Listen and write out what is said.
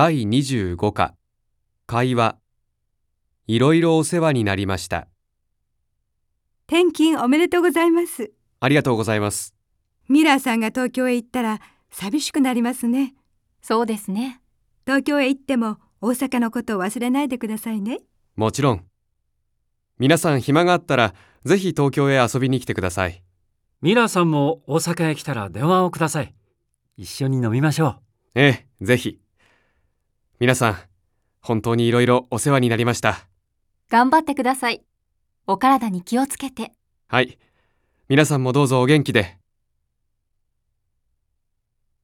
第25課会話いろいろお世話になりました。転勤おめでとうございます。ありがとうございます。ミラーさんが東京へ行ったら寂しくなりますね。そうですね。東京へ行っても大阪のことを忘れないでくださいね。もちろん。皆さん暇があったらぜひ東京へ遊びに来てください。ミラーさんも大阪へ来たら電話をください。一緒に飲みましょう。ええ、ぜひ。皆さん、本当にいろいろお世話になりました。頑張ってください。お体に気をつけて。はい。皆さんもどうぞお元気で。